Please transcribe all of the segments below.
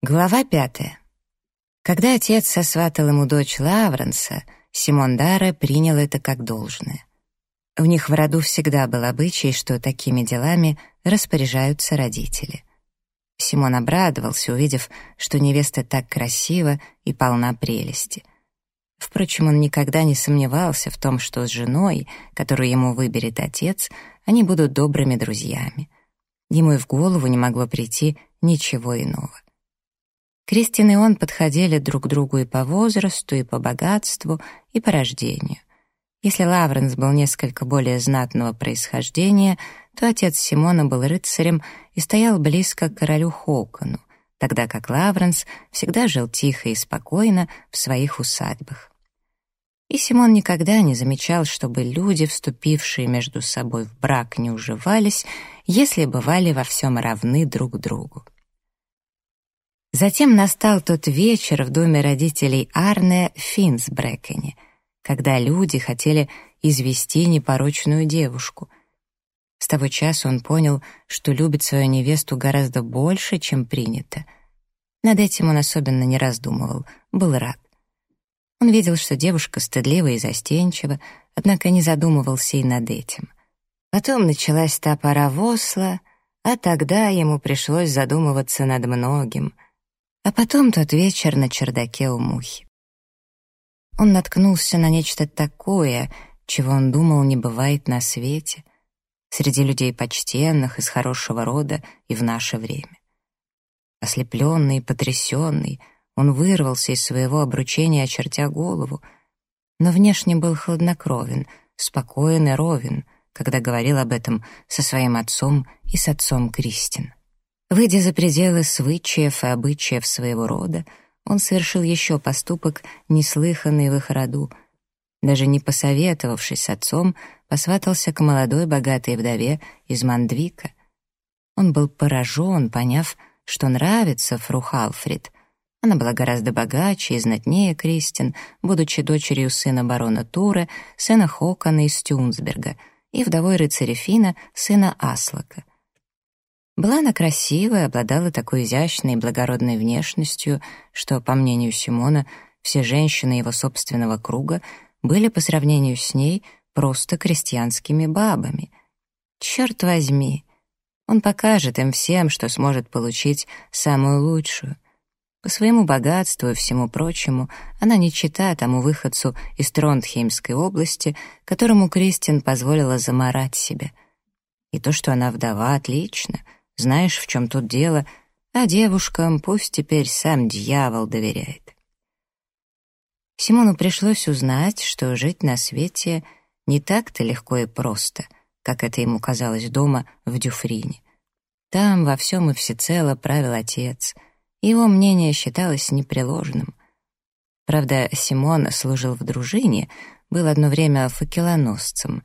Глава пятая. Когда отец сосватал ему дочь Лавренса, Симон Дара принял это как должное. У них в роду всегда был обычай, что такими делами распоряжаются родители. Симон обрадовался, увидев, что невеста так красива и полна прелести. Впрочем, он никогда не сомневался в том, что с женой, которую ему выберет отец, они будут добрыми друзьями. Ему и в голову не могло прийти ничего иного. Кристин и он подходили друг другу и по возрасту, и по богатству, и по рождению. Если Лавренс был несколько более знатного происхождения, то отец Симона был рыцарем и стоял близко к королю Хоукану, тогда как Лавренс всегда жил тихо и спокойно в своих усадьбах. И Симон никогда не замечал, чтобы люди, вступившие между собой в брак, не уживались, если бывали во всем равны друг другу. Затем настал тот вечер в доме родителей Арне в Финсбрекене, когда люди хотели извести непорочную девушку. С того часа он понял, что любит свою невесту гораздо больше, чем принято. Над этим он особенно не раздумывал, был рад. Он видел, что девушка стыдлива и застенчива, однако не задумывался и над этим. Потом началась та пора восла, а тогда ему пришлось задумываться над многим — а потом тот вечер на чердаке у мухи. Он наткнулся на нечто такое, чего он думал не бывает на свете, среди людей почтенных, из хорошего рода и в наше время. Ослепленный и потрясенный, он вырвался из своего обручения, очертя голову, но внешне был хладнокровен, спокоен и ровен, когда говорил об этом со своим отцом и с отцом Кристин. Выйдя за пределы свычаев и обычаев своего рода, он совершил еще поступок, неслыханный в их роду. Даже не посоветовавшись с отцом, посватался к молодой богатой вдове из Мандвика. Он был поражен, поняв, что нравится фру Халфрид. Она была гораздо богаче и знатнее Кристин, будучи дочерью сына барона Тура, сына Хокона из Тюнсберга, и вдовой рыцаря Фина, сына Аслака. Была она красивая, обладала такой изящной и благородной внешностью, что, по мнению Симона, все женщины его собственного круга были по сравнению с ней просто крестьянскими бабами. Черт возьми! Он покажет им всем, что сможет получить самую лучшую. По своему богатству и всему прочему она не чита тому выходцу из Тронтхеймской области, которому Кристин позволила заморать себя. И то, что она вдова, отлично — знаешь, в чем тут дело, а девушкам пусть теперь сам дьявол доверяет. Симону пришлось узнать, что жить на свете не так-то легко и просто, как это ему казалось дома в Дюфрине. Там во всем и всецело правил отец, его мнение считалось непреложным. Правда, Симон служил в дружине, был одно время факелоносцем,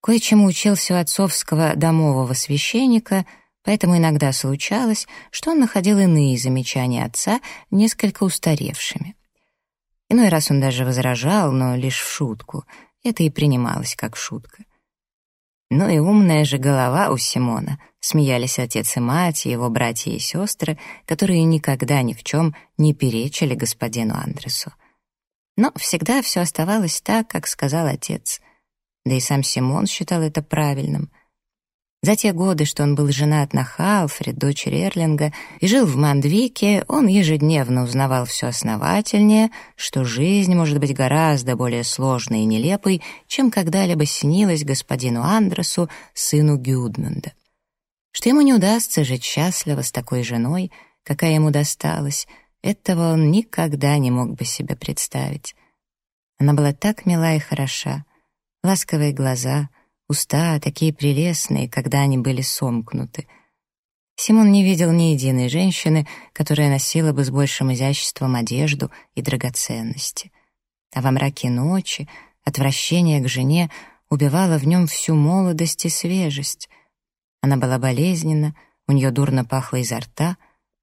кое-чему учился у отцовского домового священника — поэтому иногда случалось, что он находил иные замечания отца несколько устаревшими. Иной раз он даже возражал, но лишь в шутку. Это и принималось как шутка. «Ну и умная же голова у Симона», — смеялись отец и мать, его братья и сестры, которые никогда ни в чем не перечили господину Андресу. Но всегда все оставалось так, как сказал отец. Да и сам Симон считал это правильным — за те годы, что он был женат на Халфред, дочери Эрлинга, и жил в Мандвике, он ежедневно узнавал все основательнее, что жизнь может быть гораздо более сложной и нелепой, чем когда-либо снилась господину Андресу, сыну Гюдмунда. Что ему не удастся жить счастливо с такой женой, какая ему досталась, этого он никогда не мог бы себе представить. Она была так мила и хороша, ласковые глаза — уста такие прелестные, когда они были сомкнуты. Симон не видел ни единой женщины, которая носила бы с большим изяществом одежду и драгоценности. А во мраке ночи отвращение к жене убивало в нем всю молодость и свежесть. Она была болезненна, у нее дурно пахло изо рта,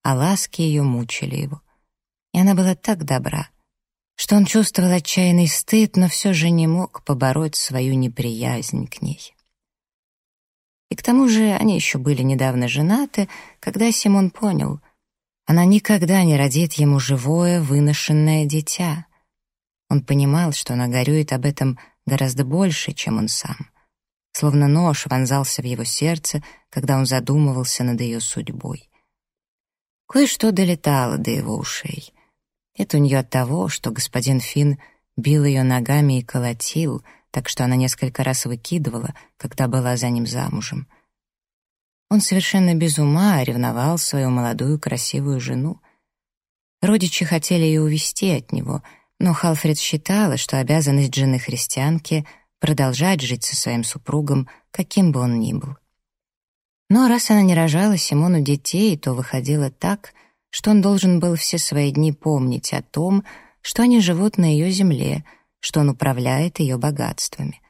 а ласки ее мучили его. И она была так добра — что он чувствовал отчаянный стыд, но все же не мог побороть свою неприязнь к ней. И к тому же они еще были недавно женаты, когда Симон понял, Она никогда не родит ему живое, выношенное дитя. Он понимал, что она горюет об этом гораздо больше, чем он сам. Словно нож вонзался в его сердце, когда он задумывался над ее судьбой. Кое-что долетало до его ушей. Это у нее от того, что господин Финн бил ее ногами и колотил, так что она несколько раз выкидывала, когда была за ним замужем. Он совершенно без ума ревновал свою молодую красивую жену. Родичи хотели ее увести от него, но Халфред считала, что обязанность жены христианки — продолжать жить со своим супругом, каким бы он ни был. Но раз она не рожала Симону детей, то выходило так, что он должен был все свои дни помнить о том, что они живут на ее земле, что он управляет ее богатствами.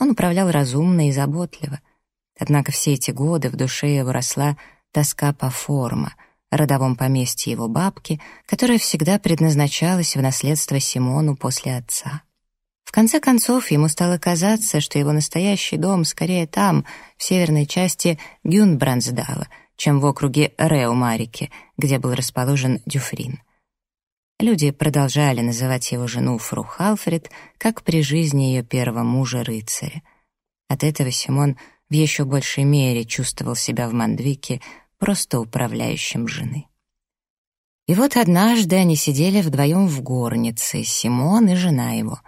Он управлял разумно и заботливо. Однако все эти годы в душе его росла тоска по форма, родовом поместье его бабки, которая всегда предназначалась в наследство Симону после отца. В конце концов, ему стало казаться, что его настоящий дом скорее там, в северной части Гюнбрансдала, чем в округе Реумарики, где был расположен Дюфрин. Люди продолжали называть его жену Фру Халфред, как при жизни ее первого мужа-рыцаря. От этого Симон в еще большей мере чувствовал себя в Мандвике просто управляющим жены. И вот однажды они сидели вдвоем в горнице, Симон и жена его.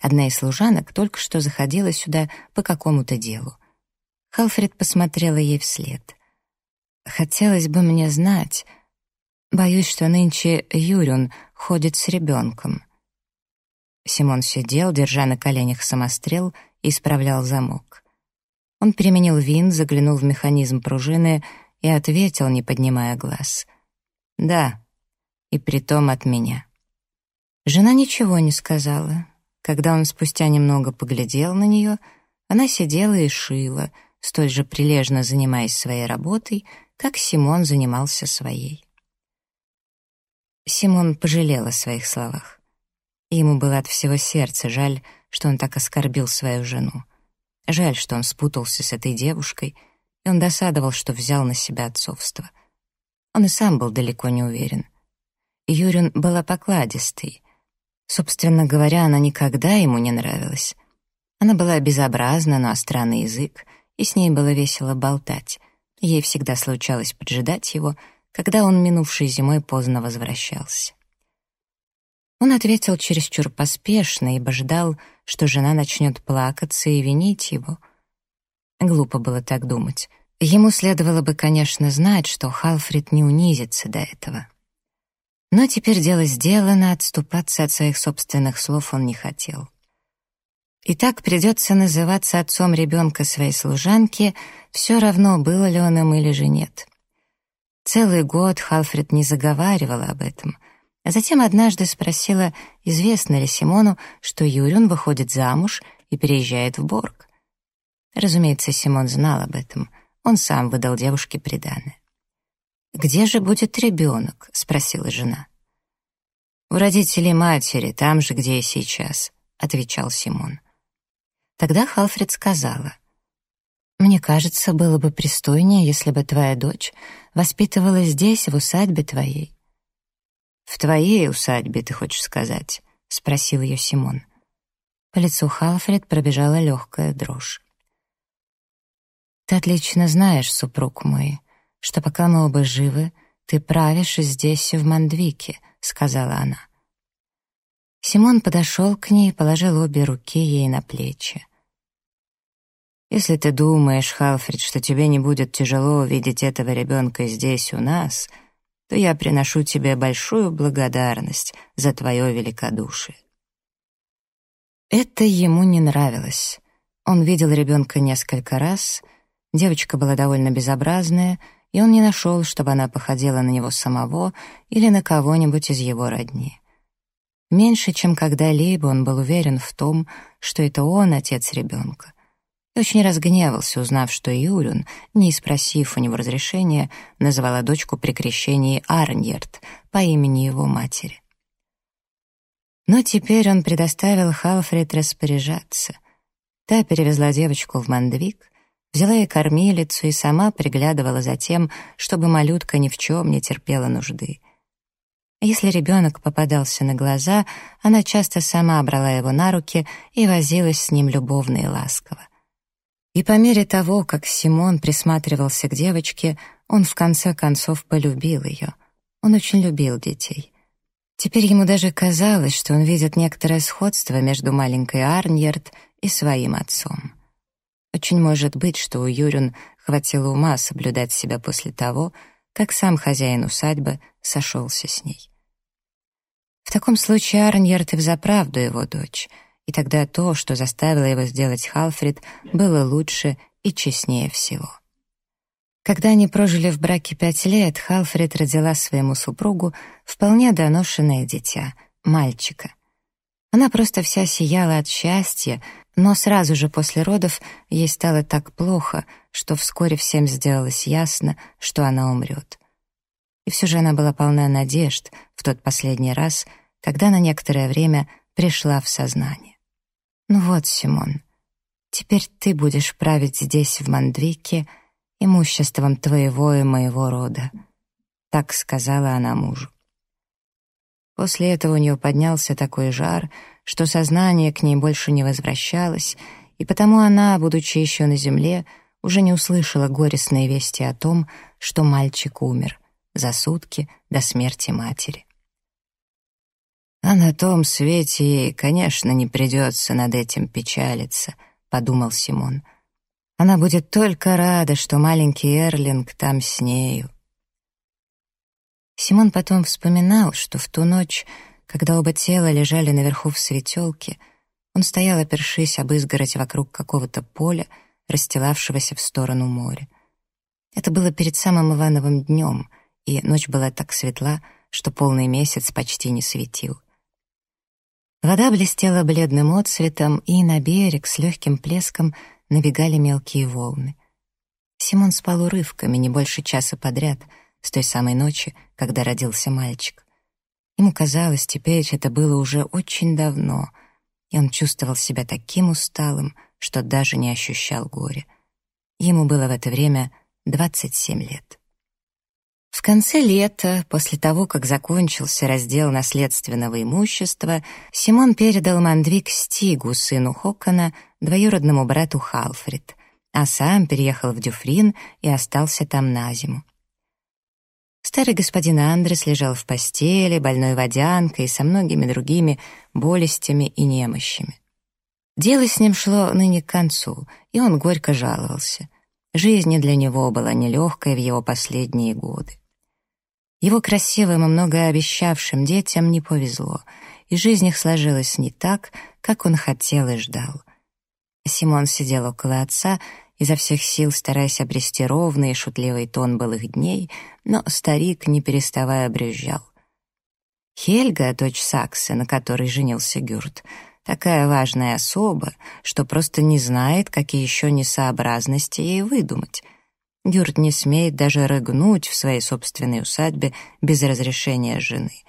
Одна из служанок только что заходила сюда по какому-то делу. Халфред посмотрела ей вслед. «Хотелось бы мне знать...» Боюсь, что нынче Юрюн ходит с ребенком. Симон сидел, держа на коленях самострел, и исправлял замок. Он переменил винт, заглянул в механизм пружины и ответил, не поднимая глаз. «Да, и притом от меня». Жена ничего не сказала. Когда он спустя немного поглядел на нее, она сидела и шила, столь же прилежно занимаясь своей работой, как Симон занимался своей. Симон пожалел о своих словах. Ему было от всего сердца жаль, что он так оскорбил свою жену. Жаль, что он спутался с этой девушкой, и он досадовал, что взял на себя отцовство. Он и сам был далеко не уверен. Юрин была покладистой. Собственно говоря, она никогда ему не нравилась. Она была безобразна, но странный язык, и с ней было весело болтать. Ей всегда случалось поджидать его, когда он минувшей зимой поздно возвращался. Он ответил чересчур поспешно, ибо ждал, что жена начнет плакаться и винить его. Глупо было так думать. Ему следовало бы, конечно, знать, что Халфрид не унизится до этого. Но теперь дело сделано, отступаться от своих собственных слов он не хотел. И так придется называться отцом ребенка своей служанки, все равно, было ли он им или же нет. Целый год Халфрид не заговаривала об этом — а затем однажды спросила, известно ли Симону, что Юрин выходит замуж и переезжает в Борг. Разумеется, Симон знал об этом. Он сам выдал девушке приданое. «Где же будет ребенок?» — спросила жена. «У родителей матери, там же, где и сейчас», — отвечал Симон. Тогда Халфред сказала, «Мне кажется, было бы пристойнее, если бы твоя дочь воспитывалась здесь, в усадьбе твоей. «В твоей усадьбе, ты хочешь сказать?» — спросил ее Симон. По лицу Халфред пробежала легкая дрожь. «Ты отлично знаешь, супруг мой, что пока мы оба живы, ты правишь здесь, в Мандвике», — сказала она. Симон подошел к ней и положил обе руки ей на плечи. «Если ты думаешь, Халфред, что тебе не будет тяжело увидеть этого ребенка здесь, у нас», то я приношу тебе большую благодарность за твое великодушие». Это ему не нравилось. Он видел ребенка несколько раз, девочка была довольно безобразная, и он не нашел, чтобы она походила на него самого или на кого-нибудь из его родни. Меньше, чем когда-либо он был уверен в том, что это он отец ребенка, и очень разгневался, узнав, что Юрин, не спросив у него разрешения, назвала дочку при крещении Арньерт по имени его матери. Но теперь он предоставил Халфред распоряжаться. Та перевезла девочку в Мандвик, взяла и кормилицу и сама приглядывала за тем, чтобы малютка ни в чем не терпела нужды. Если ребенок попадался на глаза, она часто сама брала его на руки и возилась с ним любовно и ласково. И по мере того, как Симон присматривался к девочке, он в конце концов полюбил ее. Он очень любил детей. Теперь ему даже казалось, что он видит некоторое сходство между маленькой Арньерд и своим отцом. Очень может быть, что у Юрин хватило ума соблюдать себя после того, как сам хозяин усадьбы сошелся с ней. В таком случае Арньерд и взаправду его дочь, и тогда то, что заставило его сделать Халфрид, было лучше и честнее всего. Когда они прожили в браке пять лет, Халфрид родила своему супругу вполне доношенное дитя, мальчика. Она просто вся сияла от счастья, но сразу же после родов ей стало так плохо, что вскоре всем сделалось ясно, что она умрет. И все же она была полна надежд в тот последний раз, когда на некоторое время пришла в сознание. «Ну вот, Симон, теперь ты будешь править здесь, в Мандвике, имуществом твоего и моего рода», — так сказала она мужу. После этого у нее поднялся такой жар, что сознание к ней больше не возвращалось, и потому она, будучи еще на земле, уже не услышала горестные вести о том, что мальчик умер за сутки до смерти матери. «А на том свете ей, конечно, не придется над этим печалиться», — подумал Симон. «Она будет только рада, что маленький Эрлинг там с нею». Симон потом вспоминал, что в ту ночь, когда оба тела лежали наверху в светелке, он стоял, опершись об изгородь вокруг какого-то поля, расстилавшегося в сторону моря. Это было перед самым Ивановым днем, и ночь была так светла, что полный месяц почти не светил. Вода блестела бледным отцветом, и на берег с легким плеском набегали мелкие волны. Симон спал урывками не больше часа подряд — с той самой ночи, когда родился мальчик. Ему казалось, теперь это было уже очень давно, и он чувствовал себя таким усталым, что даже не ощущал горя. Ему было в это время 27 лет. В конце лета, после того, как закончился раздел наследственного имущества, Симон передал Мандвик Стигу, сыну Хокона, двоюродному брату Халфрид, а сам переехал в Дюфрин и остался там на зиму. Старый господин Андрес лежал в постели, больной водянкой и со многими другими болестями и немощами. Дело с ним шло ныне к концу, и он горько жаловался. Жизнь для него была нелегкой в его последние годы. Его красивым и многообещавшим детям не повезло, и жизнь их сложилась не так, как он хотел и ждал. Симон сидел около отца изо всех сил стараясь обрести ровный и шутливый тон былых дней, но старик, не переставая, брюзжал. Хельга, дочь Сакса, на которой женился Гюрт, такая важная особа, что просто не знает, какие еще несообразности ей выдумать. Гюрт не смеет даже рыгнуть в своей собственной усадьбе без разрешения жены.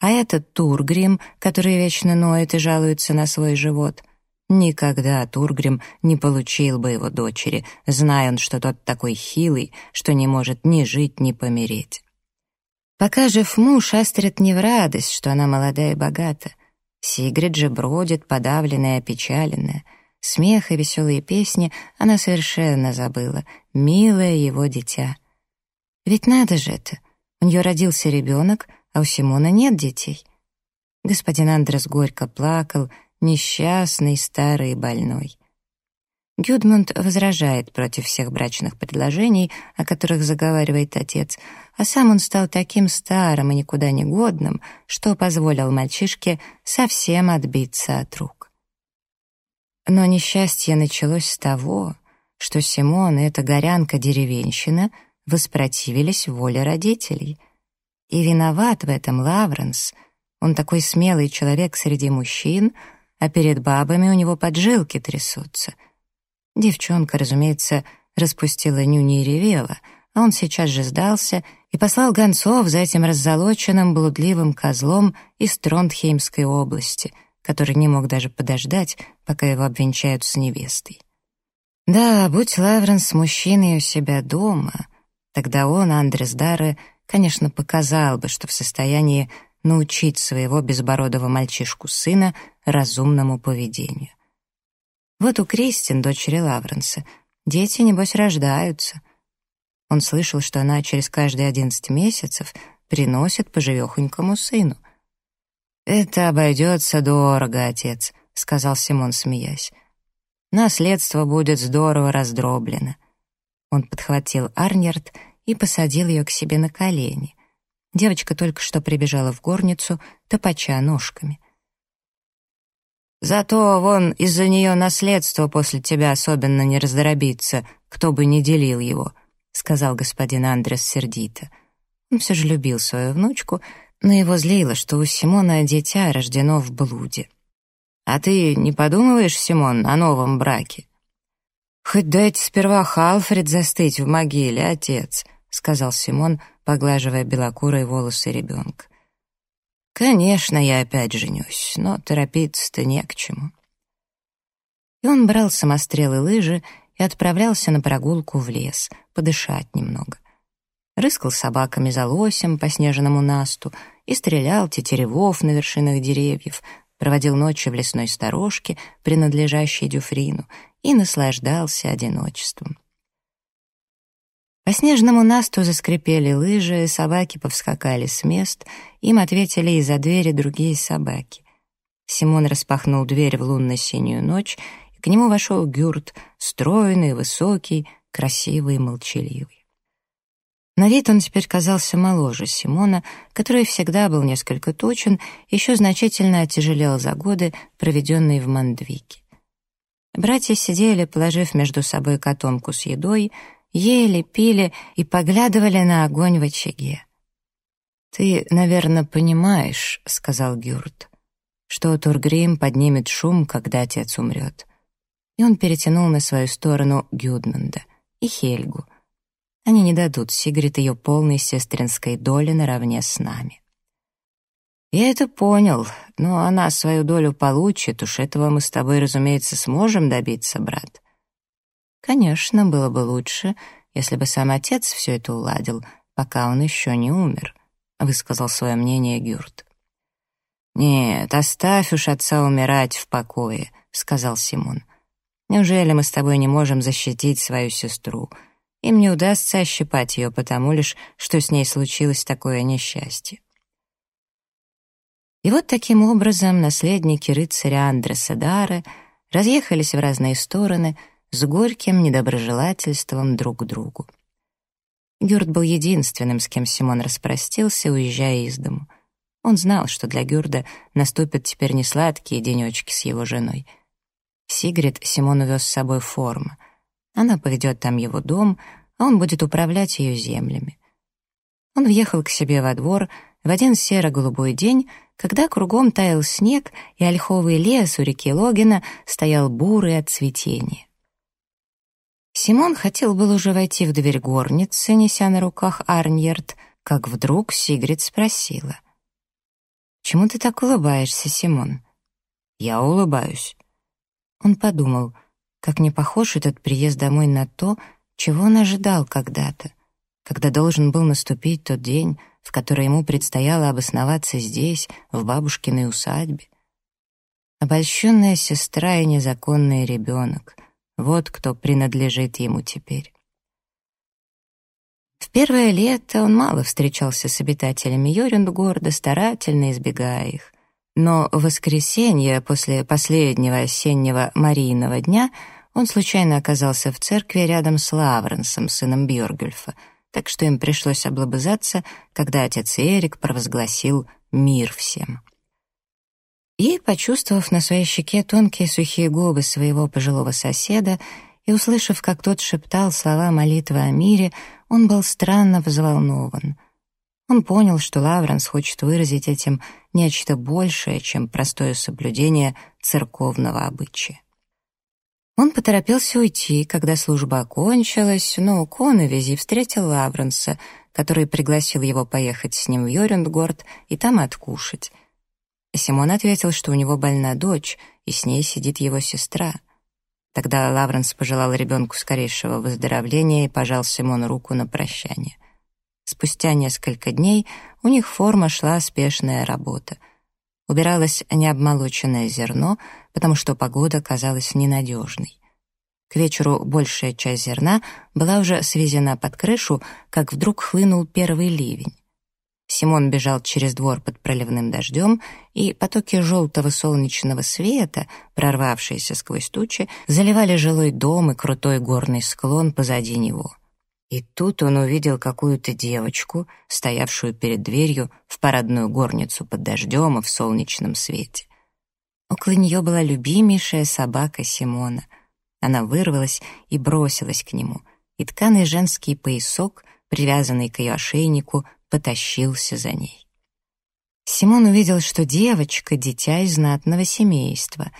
А этот Тургрим, который вечно ноет и жалуется на свой живот — Никогда Тургрим не получил бы его дочери, зная он, что тот такой хилый, что не может ни жить, ни помереть. Пока жив муж, Астрид не в радость, что она молодая и богата. Сигрид же бродит, подавленная, опечаленная. Смех и веселые песни она совершенно забыла. Милое его дитя. Ведь надо же это. У нее родился ребенок, а у Симона нет детей. Господин Андрес горько плакал, несчастный, старый и больной. Гюдмунд возражает против всех брачных предложений, о которых заговаривает отец, а сам он стал таким старым и никуда не годным, что позволил мальчишке совсем отбиться от рук. Но несчастье началось с того, что Симон и эта горянка-деревенщина воспротивились воле родителей. И виноват в этом Лавренс. Он такой смелый человек среди мужчин — а перед бабами у него поджилки трясутся. Девчонка, разумеется, распустила нюни и ревела, а он сейчас же сдался и послал гонцов за этим раззолоченным блудливым козлом из Тронтхеймской области, который не мог даже подождать, пока его обвенчают с невестой. Да, будь Лавренс мужчиной у себя дома, тогда он, Андрес Дары, конечно, показал бы, что в состоянии научить своего безбородого мальчишку-сына разумному поведению. Вот у Кристин, дочери Лавренса, дети, небось, рождаются. Он слышал, что она через каждые одиннадцать месяцев приносит по живехонькому сыну. «Это обойдется дорого, отец», — сказал Симон, смеясь. Наследство будет здорово раздроблено. Он подхватил Арнерт и посадил ее к себе на колени. Девочка только что прибежала в горницу, топача ножками. «Зато вон из-за нее наследство после тебя особенно не раздробится, кто бы не делил его», — сказал господин Андрес сердито. Он все же любил свою внучку, но его злило, что у Симона дитя рождено в блуде. А ты не подумываешь, Симон, о новом браке? Хоть дайте сперва Халфред застыть в могиле, отец, сказал Симон, поглаживая белокурые волосы ребенка. Конечно, я опять женюсь, но торопиться-то не к чему. И он брал самострелы лыжи и отправлялся на прогулку в лес, подышать немного. Рыскал собаками за лосем по снежному насту и стрелял тетеревов на вершинах деревьев, проводил ночи в лесной сторожке, принадлежащей Дюфрину, и наслаждался одиночеством. По снежному насту заскрипели лыжи, собаки повскакали с мест, им ответили из-за двери другие собаки. Симон распахнул дверь в лунно-синюю ночь, и к нему вошел Гюрт, стройный, высокий, красивый и молчаливый. На вид он теперь казался моложе Симона, который всегда был несколько точен, еще значительно отяжелел за годы, проведенные в Мандвике. Братья сидели, положив между собой котомку с едой, ели, пили и поглядывали на огонь в очаге. «Ты, наверное, понимаешь», — сказал Гюрт, «что Тургрим поднимет шум, когда отец умрет». И он перетянул на свою сторону Гюдмунда и Хельгу — они не дадут Сигрид ее полной сестринской доли наравне с нами. Я это понял, но она свою долю получит, уж этого мы с тобой, разумеется, сможем добиться, брат. Конечно, было бы лучше, если бы сам отец все это уладил, пока он еще не умер, высказал свое мнение Гюрт. «Нет, оставь уж отца умирать в покое», — сказал Симон. «Неужели мы с тобой не можем защитить свою сестру?» Им не удастся ощипать ее потому лишь, что с ней случилось такое несчастье. И вот таким образом наследники рыцаря Андреса Дары разъехались в разные стороны с горьким недоброжелательством друг к другу. Гюрт был единственным, с кем Симон распростился, уезжая из дому. Он знал, что для Гюрда наступят теперь несладкие денечки с его женой. Сигрид Симон увез с собой форму — она поведет там его дом, а он будет управлять ее землями. Он въехал к себе во двор в один серо-голубой день, когда кругом таял снег, и ольховый лес у реки Логина стоял бурый от цветения. Симон хотел был уже войти в дверь горницы, неся на руках Арньерд, как вдруг Сигрид спросила. «Чему ты так улыбаешься, Симон?» «Я улыбаюсь». Он подумал — как не похож этот приезд домой на то, чего он ожидал когда-то, когда должен был наступить тот день, в который ему предстояло обосноваться здесь, в бабушкиной усадьбе. Обольщенная сестра и незаконный ребенок — вот кто принадлежит ему теперь. В первое лето он мало встречался с обитателями Йорюндгорда, старательно избегая их. Но в воскресенье, после последнего осеннего Марийного дня — он случайно оказался в церкви рядом с Лавренсом, сыном Бьоргюльфа, так что им пришлось облобызаться, когда отец Эрик провозгласил «мир всем». И, почувствовав на своей щеке тонкие сухие губы своего пожилого соседа и услышав, как тот шептал слова молитвы о мире, он был странно взволнован. Он понял, что Лавренс хочет выразить этим нечто большее, чем простое соблюдение церковного обычая. Он поторопился уйти, когда служба окончилась, но Коновизи встретил Лавренса, который пригласил его поехать с ним в Йорюндгорд и там откушать. Симон ответил, что у него больна дочь, и с ней сидит его сестра. Тогда Лавренс пожелал ребенку скорейшего выздоровления и пожал Симону руку на прощание. Спустя несколько дней у них форма шла спешная работа. Убиралось необмолоченное зерно, потому что погода казалась ненадежной. К вечеру большая часть зерна была уже свезена под крышу, как вдруг хлынул первый ливень. Симон бежал через двор под проливным дождем, и потоки желтого солнечного света, прорвавшиеся сквозь тучи, заливали жилой дом и крутой горный склон позади него. И тут он увидел какую-то девочку, стоявшую перед дверью в парадную горницу под дождем и в солнечном свете. Около нее была любимейшая собака Симона. Она вырвалась и бросилась к нему, и тканый женский поясок, привязанный к ее ошейнику, потащился за ней. Симон увидел, что девочка — дитя из знатного семейства.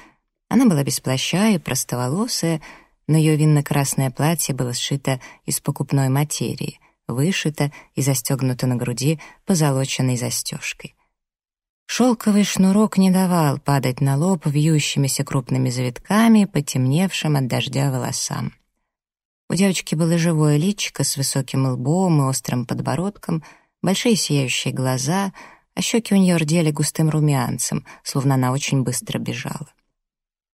Она была без плаща и простоволосая, но ее винно-красное платье было сшито из покупной материи, вышито и застегнуто на груди позолоченной застежкой. Шелковый шнурок не давал падать на лоб вьющимися крупными завитками, потемневшим от дождя волосам. У девочки было живое личико с высоким лбом и острым подбородком — большие сияющие глаза, а щеки у нее рдели густым румянцем, словно она очень быстро бежала.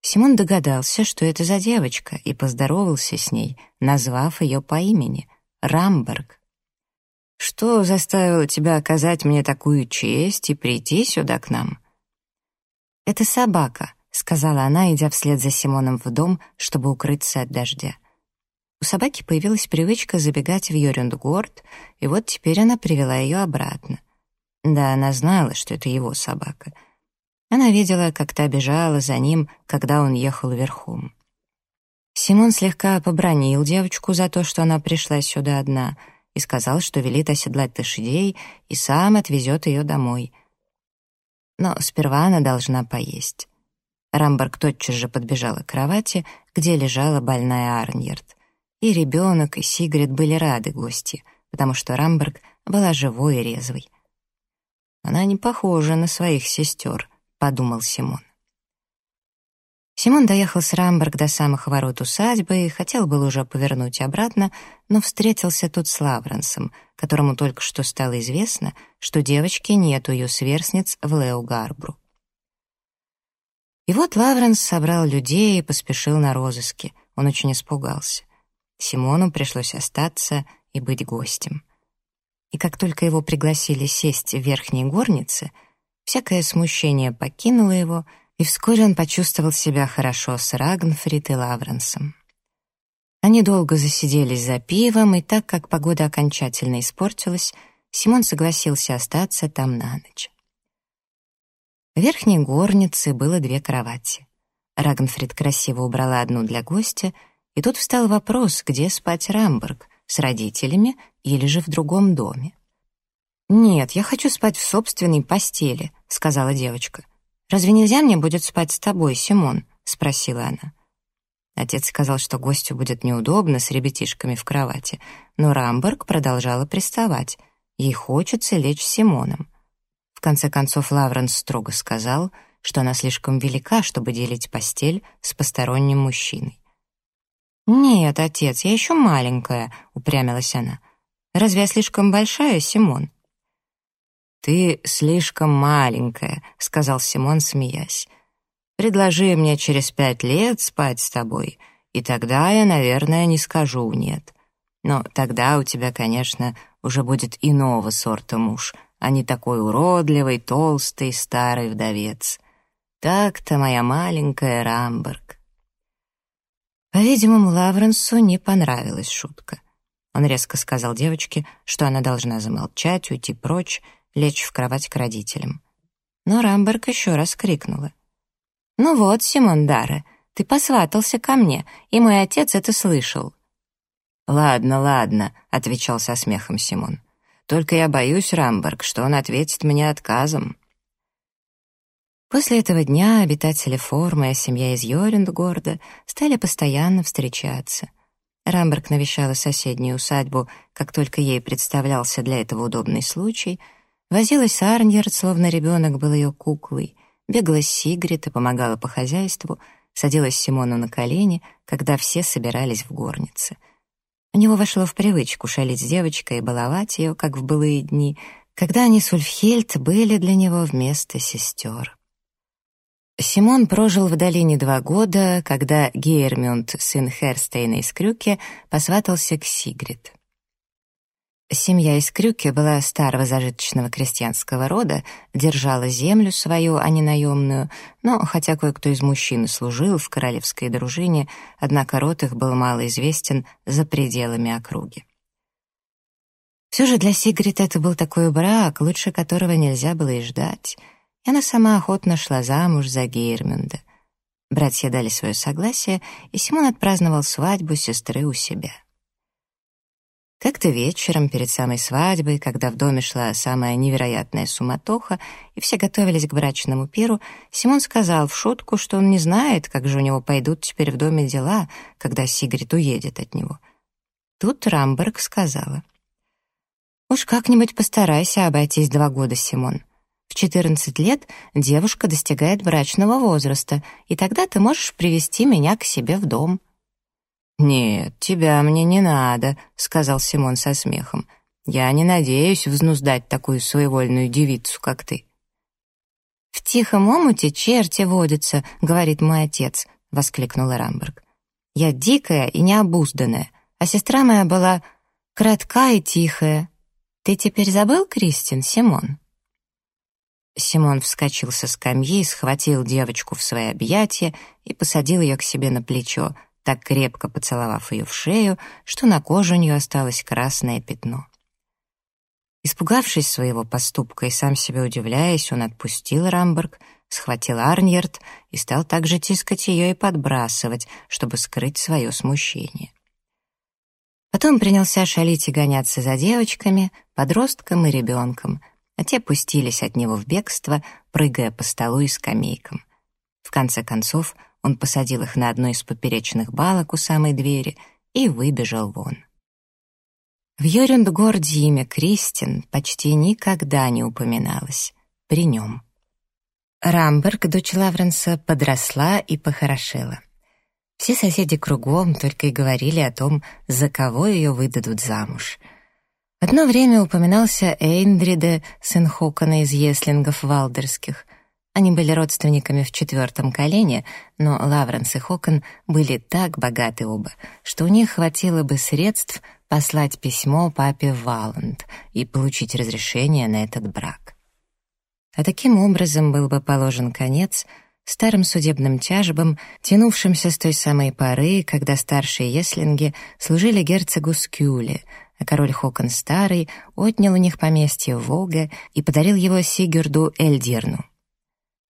Симон догадался, что это за девочка, и поздоровался с ней, назвав ее по имени — Рамберг. «Что заставило тебя оказать мне такую честь и прийти сюда к нам?» «Это собака», — сказала она, идя вслед за Симоном в дом, чтобы укрыться от дождя. У собаки появилась привычка забегать в Йорюндгорд, и вот теперь она привела ее обратно. Да, она знала, что это его собака. Она видела, как та бежала за ним, когда он ехал верхом. Симон слегка побронил девочку за то, что она пришла сюда одна, и сказал, что велит оседлать лошадей и сам отвезет ее домой. Но сперва она должна поесть. Рамберг тотчас же подбежала к кровати, где лежала больная Арньерд. И ребенок, и Сигрид были рады гости, потому что Рамберг была живой и резвой. «Она не похожа на своих сестер», — подумал Симон. Симон доехал с Рамберг до самых ворот усадьбы и хотел был уже повернуть обратно, но встретился тут с Лавренсом, которому только что стало известно, что девочки нет у ее сверстниц в Леугарбру. И вот Лавренс собрал людей и поспешил на розыски. Он очень испугался. Симону пришлось остаться и быть гостем. И как только его пригласили сесть в верхней горнице, всякое смущение покинуло его, и вскоре он почувствовал себя хорошо с Рагнфрид и Лавренсом. Они долго засиделись за пивом, и так как погода окончательно испортилась, Симон согласился остаться там на ночь. В верхней горнице было две кровати. Рагнфрид красиво убрала одну для гостя — и тут встал вопрос, где спать Рамберг, с родителями или же в другом доме. «Нет, я хочу спать в собственной постели», — сказала девочка. «Разве нельзя мне будет спать с тобой, Симон?» — спросила она. Отец сказал, что гостю будет неудобно с ребятишками в кровати, но Рамберг продолжала приставать. Ей хочется лечь с Симоном. В конце концов Лавренс строго сказал, что она слишком велика, чтобы делить постель с посторонним мужчиной. «Нет, отец, я еще маленькая», — упрямилась она. «Разве я слишком большая, Симон?» «Ты слишком маленькая», — сказал Симон, смеясь. «Предложи мне через пять лет спать с тобой, и тогда я, наверное, не скажу «нет». Но тогда у тебя, конечно, уже будет иного сорта муж, а не такой уродливый, толстый, старый вдовец. Так-то, моя маленькая Рамберг». По-видимому, Лавренсу не понравилась шутка. Он резко сказал девочке, что она должна замолчать, уйти прочь, лечь в кровать к родителям. Но Рамберг еще раз крикнула. «Ну вот, Симон Дара, ты посватался ко мне, и мой отец это слышал». «Ладно, ладно», — отвечал со смехом Симон. «Только я боюсь, Рамберг, что он ответит мне отказом». После этого дня обитатели формы, а семья из Йорюндгорда стали постоянно встречаться. Рамберг навещала соседнюю усадьбу, как только ей представлялся для этого удобный случай, возилась Арньерд, словно ребенок был ее куклой, бегала Сигрид и помогала по хозяйству, садилась Симону на колени, когда все собирались в горнице. У него вошло в привычку шалить с девочкой и баловать ее, как в былые дни, когда они с Ульфхельд были для него вместо сестер. Симон прожил в долине два года, когда Гейермюнд, сын Херстейна из Крюке, посватался к Сигрид. Семья из Крюки была старого зажиточного крестьянского рода, держала землю свою, а не наемную, но хотя кое-кто из мужчин служил в королевской дружине, однако род их был мало известен за пределами округи. Все же для Сигрид это был такой брак, лучше которого нельзя было и ждать, и она сама охотно шла замуж за Гейрмюнда. Братья дали свое согласие, и Симон отпраздновал свадьбу сестры у себя. Как-то вечером, перед самой свадьбой, когда в доме шла самая невероятная суматоха, и все готовились к брачному пиру, Симон сказал в шутку, что он не знает, как же у него пойдут теперь в доме дела, когда Сигрид уедет от него. Тут Рамберг сказала. «Уж как-нибудь постарайся обойтись два года, Симон. В 14 лет девушка достигает брачного возраста, и тогда ты можешь привести меня к себе в дом». «Нет, тебя мне не надо», — сказал Симон со смехом. «Я не надеюсь взнуздать такую своевольную девицу, как ты». «В тихом омуте черти водятся», — говорит мой отец, — воскликнула Рамберг. «Я дикая и необузданная, а сестра моя была кратка и тихая. Ты теперь забыл, Кристин, Симон?» Симон вскочил со скамьи, схватил девочку в свои объятия и посадил ее к себе на плечо — так крепко поцеловав ее в шею, что на коже у нее осталось красное пятно. Испугавшись своего поступка и сам себе удивляясь, он отпустил Рамберг, схватил Арньерд и стал также тискать ее и подбрасывать, чтобы скрыть свое смущение. Потом принялся шалить и гоняться за девочками, подростком и ребенком, а те пустились от него в бегство, прыгая по столу и скамейкам. В конце концов, он посадил их на одну из поперечных балок у самой двери и выбежал вон. В Йорюндгорде имя Кристин почти никогда не упоминалось. При нем. Рамберг, дочь Лавренса, подросла и похорошела. Все соседи кругом только и говорили о том, за кого ее выдадут замуж. Одно время упоминался Эйндриде, сын Хокона из Еслингов Валдерских, они были родственниками в четвертом колене, но Лавренс и Хокон были так богаты оба, что у них хватило бы средств послать письмо папе Валанд и получить разрешение на этот брак. А таким образом был бы положен конец старым судебным тяжбам, тянувшимся с той самой поры, когда старшие еслинги служили герцогу Скюле, а король Хокон Старый отнял у них поместье Волга и подарил его Сигюрду Эльдирну.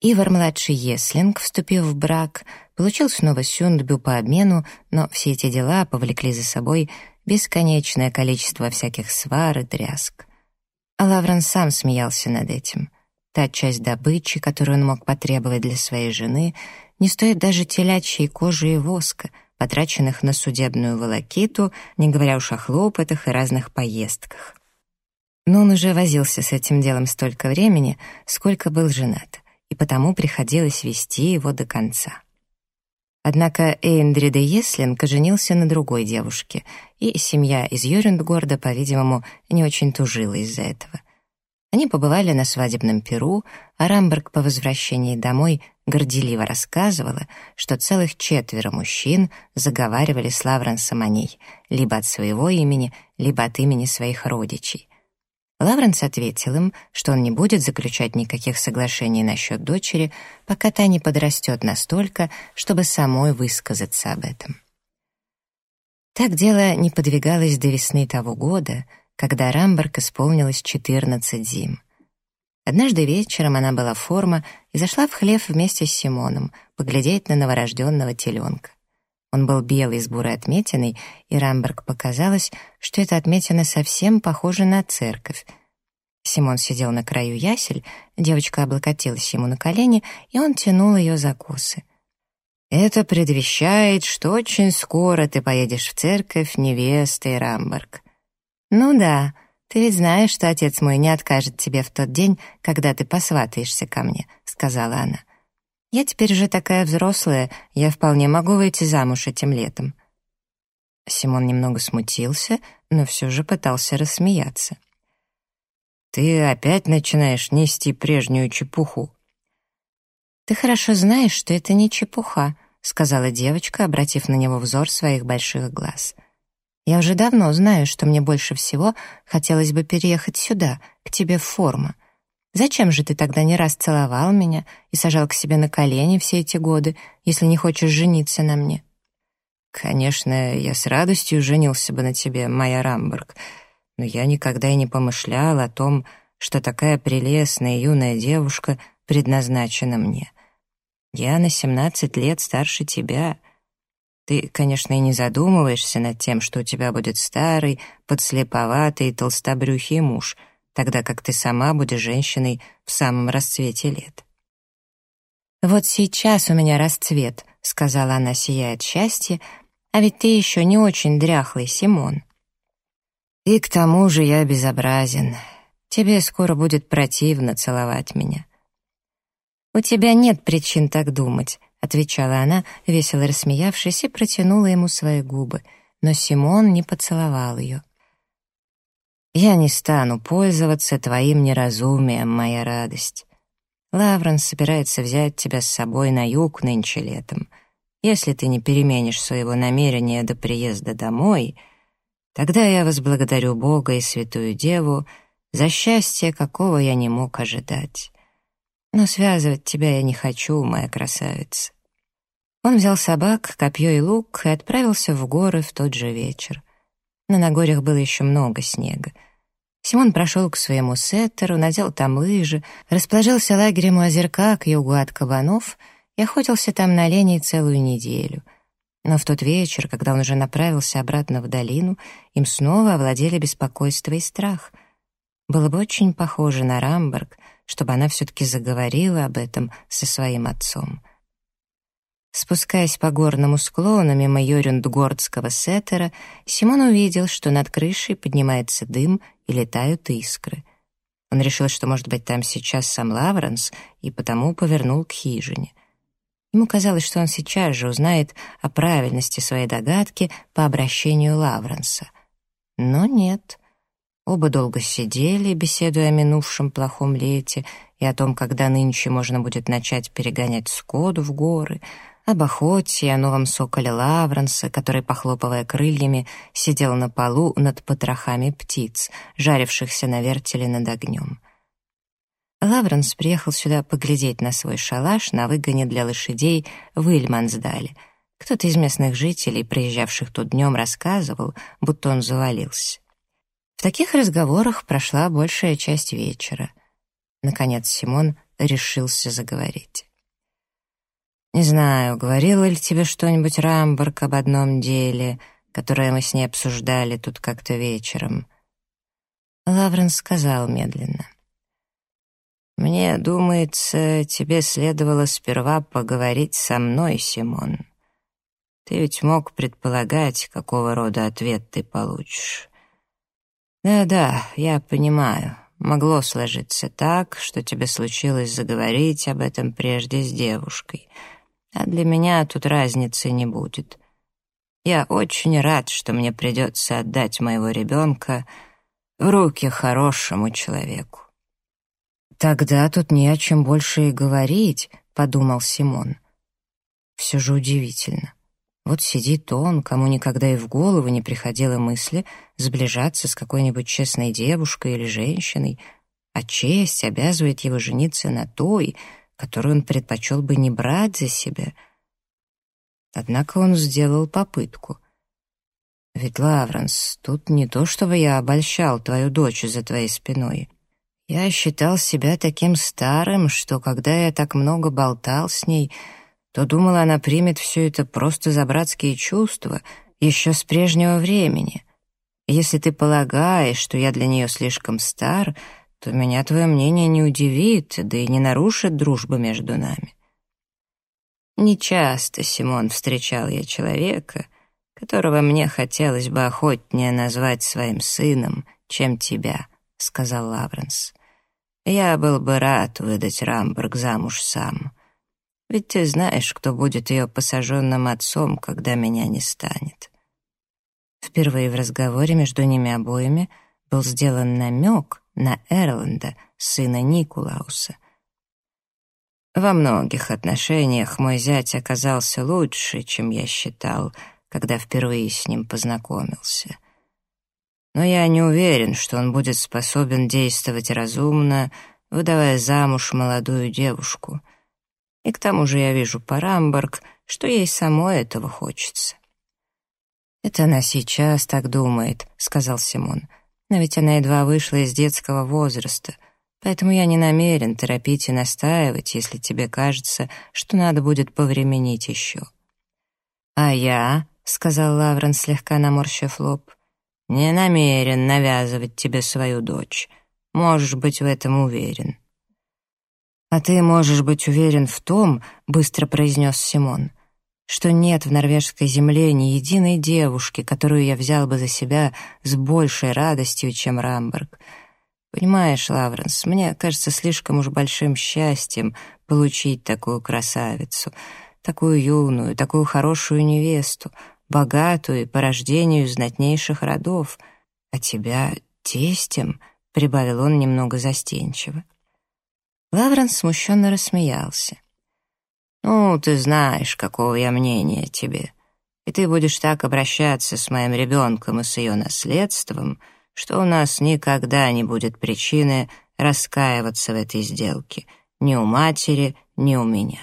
Ивар-младший Еслинг, вступив в брак, получил снова Сюндбю по обмену, но все эти дела повлекли за собой бесконечное количество всяких свар и тряск. А Лаврен сам смеялся над этим. Та часть добычи, которую он мог потребовать для своей жены, не стоит даже телячьей кожи и воска, потраченных на судебную волокиту, не говоря уж о хлопотах и разных поездках. Но он уже возился с этим делом столько времени, сколько был женат — и потому приходилось вести его до конца. Однако Эйндриде Еслинг женился на другой девушке, и семья из Йорюндгорда, по-видимому, не очень тужила из-за этого. Они побывали на свадебном перу, а Рамберг по возвращении домой горделиво рассказывала, что целых четверо мужчин заговаривали с Лавренсом о ней, либо от своего имени, либо от имени своих родичей — Лавренс ответил им, что он не будет заключать никаких соглашений насчет дочери, пока та не подрастет настолько, чтобы самой высказаться об этом. Так дело не подвигалось до весны того года, когда Рамберг исполнилось 14 зим. Однажды вечером она была форма и зашла в хлев вместе с Симоном поглядеть на новорожденного теленка. Он был белый с бурой отметиной, и Рамберг показалось, что эта отметина совсем похожа на церковь. Симон сидел на краю ясель, девочка облокотилась ему на колени, и он тянул ее за косы. «Это предвещает, что очень скоро ты поедешь в церковь невестой, Рамберг». «Ну да, ты ведь знаешь, что отец мой не откажет тебе в тот день, когда ты посватаешься ко мне», — сказала она. Я теперь же такая взрослая, я вполне могу выйти замуж этим летом». Симон немного смутился, но все же пытался рассмеяться. «Ты опять начинаешь нести прежнюю чепуху». «Ты хорошо знаешь, что это не чепуха», — сказала девочка, обратив на него взор своих больших глаз. «Я уже давно знаю, что мне больше всего хотелось бы переехать сюда, к тебе в форму. Зачем же ты тогда не раз целовал меня и сажал к себе на колени все эти годы, если не хочешь жениться на мне?» «Конечно, я с радостью женился бы на тебе, моя Рамберг, но я никогда и не помышлял о том, что такая прелестная юная девушка предназначена мне. Я на семнадцать лет старше тебя. Ты, конечно, и не задумываешься над тем, что у тебя будет старый, подслеповатый, толстобрюхий муж, тогда как ты сама будешь женщиной в самом расцвете лет. «Вот сейчас у меня расцвет», — сказала она, сияя от счастья, «а ведь ты еще не очень дряхлый, Симон». «И к тому же я безобразен. Тебе скоро будет противно целовать меня». «У тебя нет причин так думать», — отвечала она, весело рассмеявшись, и протянула ему свои губы, но Симон не поцеловал ее. «Я не стану пользоваться твоим неразумием, моя радость. Лавренс собирается взять тебя с собой на юг нынче летом. Если ты не переменишь своего намерения до приезда домой, тогда я возблагодарю Бога и Святую Деву за счастье, какого я не мог ожидать. Но связывать тебя я не хочу, моя красавица». Он взял собак, копье и лук и отправился в горы в тот же вечер. На Нагорьях было еще много снега. Симон прошел к своему сеттеру, надел там лыжи, расположился лагерем у озерка к югу от кабанов и охотился там на оленей целую неделю. Но в тот вечер, когда он уже направился обратно в долину, им снова овладели беспокойство и страх. Было бы очень похоже на Рамберг, чтобы она все-таки заговорила об этом со своим отцом. Спускаясь по горному склону мимо Йорюндгордского сеттера, Симон увидел, что над крышей поднимается дым и летают искры. Он решил, что, может быть, там сейчас сам Лавренс, и потому повернул к хижине. Ему казалось, что он сейчас же узнает о правильности своей догадки по обращению Лавренса. Но нет. Оба долго сидели, беседуя о минувшем плохом лете и о том, когда нынче можно будет начать перегонять скоду в горы — об охоте о новом соколе Лавренса, который, похлопывая крыльями, сидел на полу над потрохами птиц, жарившихся на вертеле над огнем. Лавренс приехал сюда поглядеть на свой шалаш на выгоне для лошадей в Ильмансдале. Кто-то из местных жителей, приезжавших тут днем, рассказывал, будто он завалился. В таких разговорах прошла большая часть вечера. Наконец Симон решился заговорить. Не знаю, говорила ли тебе что-нибудь Рамборг об одном деле, которое мы с ней обсуждали тут как-то вечером. Лаврен сказал медленно. «Мне думается, тебе следовало сперва поговорить со мной, Симон. Ты ведь мог предполагать, какого рода ответ ты получишь. Да-да, я понимаю, могло сложиться так, что тебе случилось заговорить об этом прежде с девушкой» а для меня тут разницы не будет. Я очень рад, что мне придется отдать моего ребенка в руки хорошему человеку. «Тогда тут не о чем больше и говорить», — подумал Симон. Все же удивительно. Вот сидит он, кому никогда и в голову не приходило мысли сближаться с какой-нибудь честной девушкой или женщиной, а честь обязывает его жениться на той, которую он предпочел бы не брать за себя. Однако он сделал попытку. «Ведь, Лавренс, тут не то, чтобы я обольщал твою дочь за твоей спиной. Я считал себя таким старым, что когда я так много болтал с ней, то думал, она примет все это просто за братские чувства, еще с прежнего времени. Если ты полагаешь, что я для нее слишком стар, то меня твое мнение не удивит, да и не нарушит дружбы между нами. Нечасто, Симон, встречал я человека, которого мне хотелось бы охотнее назвать своим сыном, чем тебя, — сказал Лавренс. Я был бы рад выдать Рамберг замуж сам. Ведь ты знаешь, кто будет ее посаженным отцом, когда меня не станет». Впервые в разговоре между ними обоими был сделан намек на Эрланда, сына Никулауса. Во многих отношениях мой зять оказался лучше, чем я считал, когда впервые с ним познакомился. Но я не уверен, что он будет способен действовать разумно, выдавая замуж молодую девушку. И к тому же я вижу по Рамборг, что ей самой этого хочется. «Это она сейчас так думает», — сказал Симон. «Но ведь она едва вышла из детского возраста, поэтому я не намерен торопить и настаивать, если тебе кажется, что надо будет повременить еще». «А я», — сказал Лаврен, слегка наморщив лоб, — «не намерен навязывать тебе свою дочь. Можешь быть в этом уверен». «А ты можешь быть уверен в том», — быстро произнес Симон, что нет в норвежской земле ни единой девушки, которую я взял бы за себя с большей радостью, чем Рамберг. Понимаешь, Лавренс, мне кажется слишком уж большим счастьем получить такую красавицу, такую юную, такую хорошую невесту, богатую и по рождению знатнейших родов, а тебя тестем, — прибавил он немного застенчиво. Лавренс смущенно рассмеялся. «Ну, ты знаешь, какого я мнения тебе. И ты будешь так обращаться с моим ребенком и с ее наследством, что у нас никогда не будет причины раскаиваться в этой сделке. Ни у матери, ни у меня.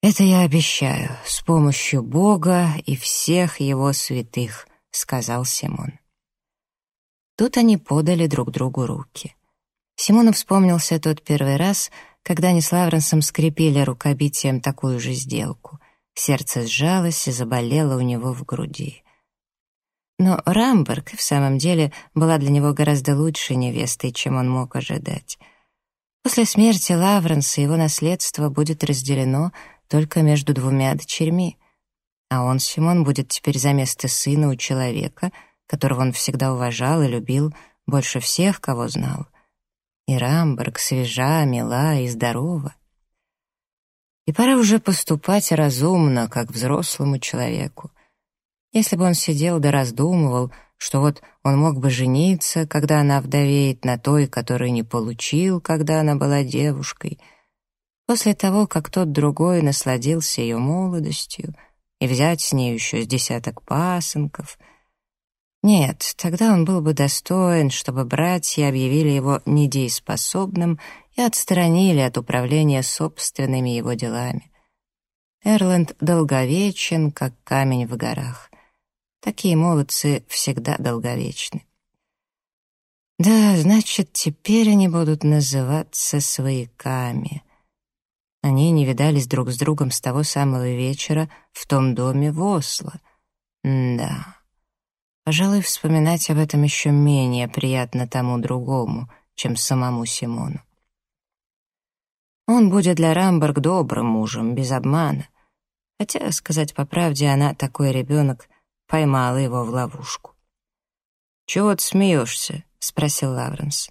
Это я обещаю, с помощью Бога и всех его святых», — сказал Симон. Тут они подали друг другу руки. Симону вспомнился тот первый раз — когда они с Лавренсом скрепили рукобитием такую же сделку. Сердце сжалось и заболело у него в груди. Но Рамберг в самом деле была для него гораздо лучшей невестой, чем он мог ожидать. После смерти Лавренса его наследство будет разделено только между двумя дочерьми, а он, Симон, будет теперь за место сына у человека, которого он всегда уважал и любил больше всех, кого знал — и Рамберг свежа, мила и здорова. И пора уже поступать разумно, как взрослому человеку. Если бы он сидел да раздумывал, что вот он мог бы жениться, когда она вдовеет, на той, которую не получил, когда она была девушкой, после того, как тот другой насладился ее молодостью, и взять с ней еще с десяток пасынков — нет, тогда он был бы достоин, чтобы братья объявили его недееспособным и отстранили от управления собственными его делами. Эрланд долговечен, как камень в горах. Такие молодцы всегда долговечны. Да, значит, теперь они будут называться свояками. Они не видались друг с другом с того самого вечера в том доме в Осло. да. Пожалуй, вспоминать об этом еще менее приятно тому другому, чем самому Симону. Он будет для Рамберг добрым мужем, без обмана. Хотя, сказать по правде, она, такой ребенок, поймала его в ловушку. «Чего ты смеешься?» — спросил Лавренс.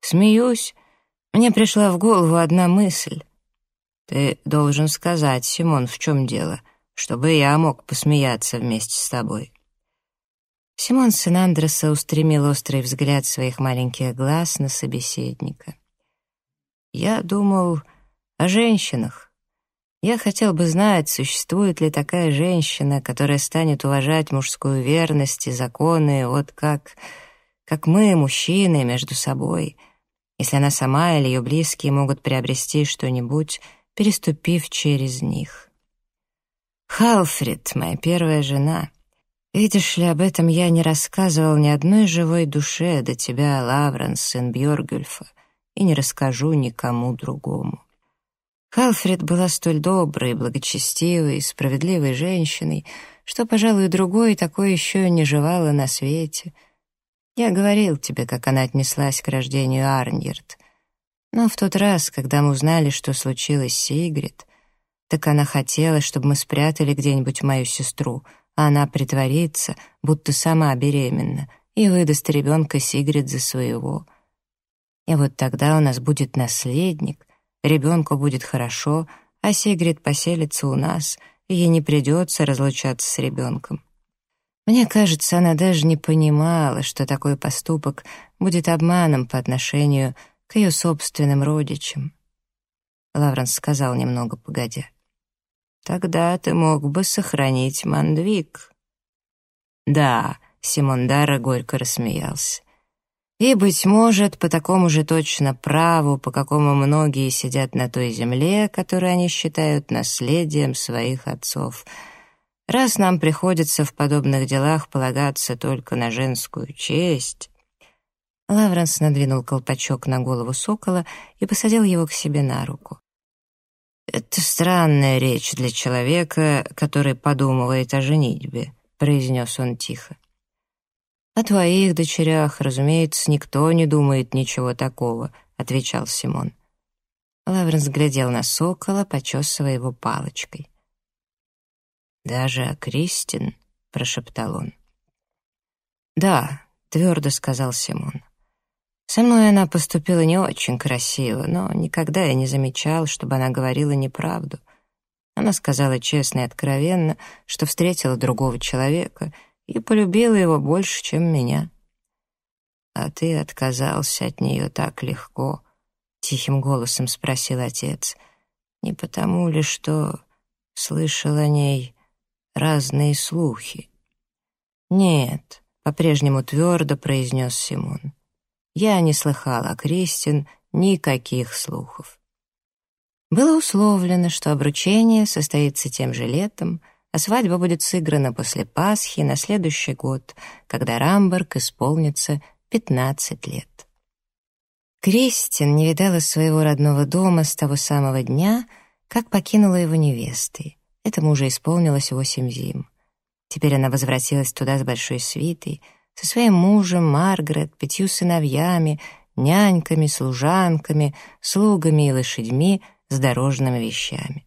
«Смеюсь. Мне пришла в голову одна мысль. Ты должен сказать, Симон, в чем дело, чтобы я мог посмеяться вместе с тобой». Симон сын Андреса устремил острый взгляд своих маленьких глаз на собеседника. «Я думал о женщинах. Я хотел бы знать, существует ли такая женщина, которая станет уважать мужскую верность и законы, вот как, как мы, мужчины, между собой, если она сама или ее близкие могут приобрести что-нибудь, переступив через них. Халфрид, моя первая жена — Видишь ли, об этом я не рассказывал ни одной живой душе до тебя, Лавренс, сын Бьоргюльфа, и не расскажу никому другому. Халфред была столь доброй, благочестивой, справедливой женщиной, что, пожалуй, другой такой еще не жевала на свете. Я говорил тебе, как она отнеслась к рождению Арньерд. Но в тот раз, когда мы узнали, что случилось с Сигрид, так она хотела, чтобы мы спрятали где-нибудь мою сестру — а она притворится, будто сама беременна, и выдаст ребенка Сигрид за своего. И вот тогда у нас будет наследник, ребенку будет хорошо, а Сигрид поселится у нас, и ей не придется разлучаться с ребенком. Мне кажется, она даже не понимала, что такой поступок будет обманом по отношению к ее собственным родичам. Лавренс сказал немного погодя. «Тогда ты мог бы сохранить Мандвик». «Да», — Симон Дара горько рассмеялся. «И, быть может, по такому же точно праву, по какому многие сидят на той земле, которую они считают наследием своих отцов. Раз нам приходится в подобных делах полагаться только на женскую честь...» Лавренс надвинул колпачок на голову сокола и посадил его к себе на руку. «Это странная речь для человека, который подумывает о женитьбе», — произнес он тихо. «О твоих дочерях, разумеется, никто не думает ничего такого», — отвечал Симон. Лавренс глядел на сокола, почесывая его палочкой. «Даже о Кристин?» — прошептал он. «Да», — твердо сказал Симон. Со мной она поступила не очень красиво, но никогда я не замечал, чтобы она говорила неправду. Она сказала честно и откровенно, что встретила другого человека и полюбила его больше, чем меня. «А ты отказался от нее так легко?» — тихим голосом спросил отец. «Не потому ли, что слышал о ней разные слухи?» «Нет», — по-прежнему твердо произнес Симон. Я не слыхала о Кристин никаких слухов. Было условлено, что обручение состоится тем же летом, а свадьба будет сыграна после Пасхи на следующий год, когда Рамберг исполнится 15 лет. Кристин не видала своего родного дома с того самого дня, как покинула его невестой. Этому уже исполнилось восемь зим. Теперь она возвратилась туда с большой свитой — со своим мужем, Маргарет, пятью сыновьями, няньками, служанками, слугами и лошадьми с дорожными вещами.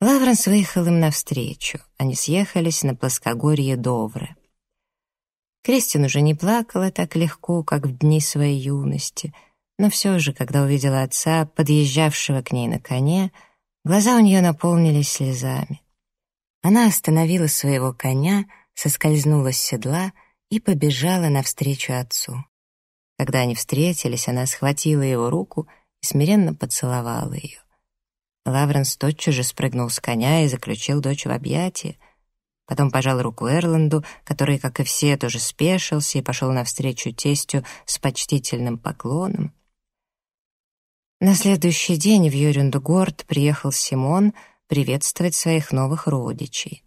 Лавренс выехал им навстречу. Они съехались на плоскогорье Довры. Кристин уже не плакала так легко, как в дни своей юности, но все же, когда увидела отца, подъезжавшего к ней на коне, глаза у нее наполнились слезами. Она остановила своего коня, соскользнула с седла — и побежала навстречу отцу. Когда они встретились, она схватила его руку и смиренно поцеловала ее. Лавренс тотчас же спрыгнул с коня и заключил дочь в объятия. Потом пожал руку Эрланду, который, как и все, тоже спешился и пошел навстречу тестю с почтительным поклоном. На следующий день в Юрюндугорд приехал Симон приветствовать своих новых родичей.